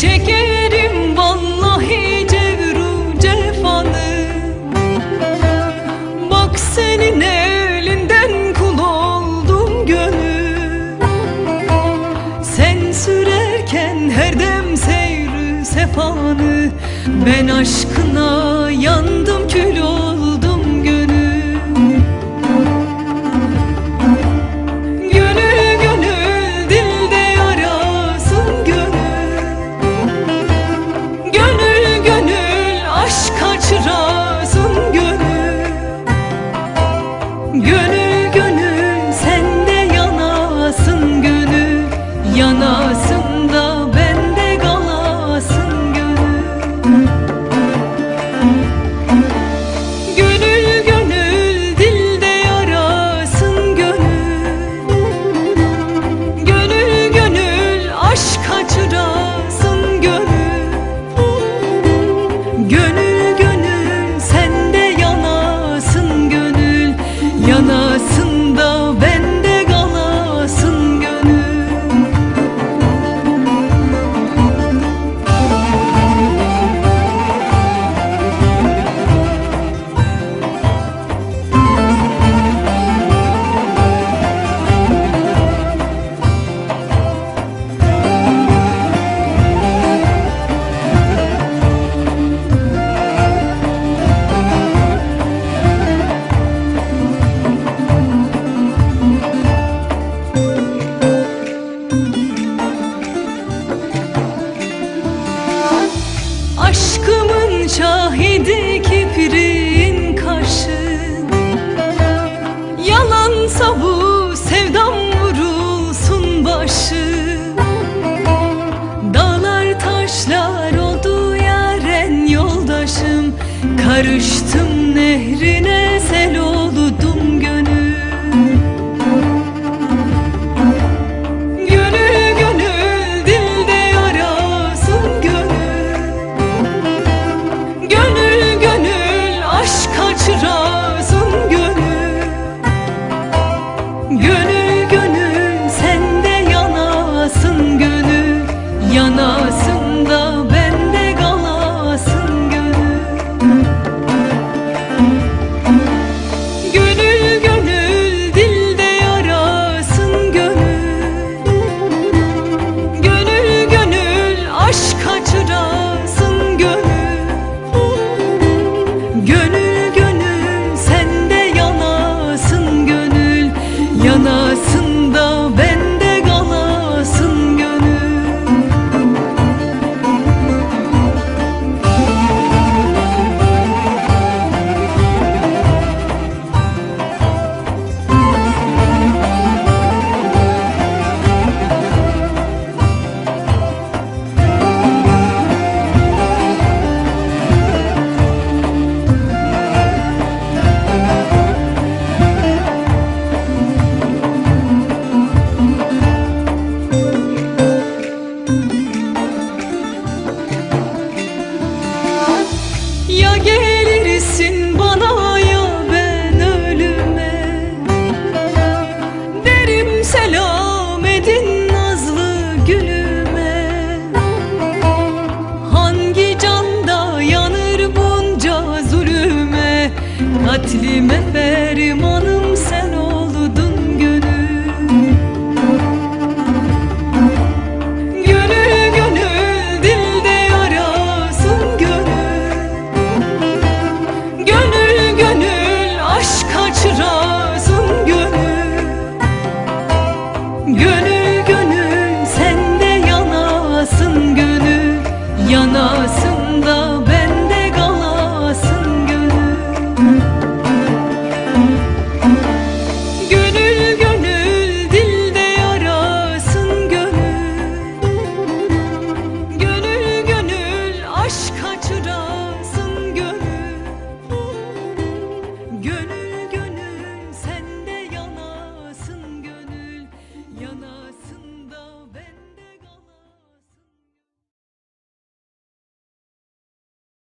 Çekerim vallahi cevru cefanı. Bak senin elinden kul oldum gönül. Sen sürerken her dem seyrü sefanı. Ben aşkına şahidi kibrin karşı. Yalansa bu sevdam vurulsun başı. Dağlar taşlar oldu yaren yoldaşım. Karıştım nehrine Katlime fermanım sen oldun gönül. Gönül gönül dilde yarasın gönül. Gönül gönül aşk kaçırasın gönül. Gönül gönül sende yanasın gönül. Yanar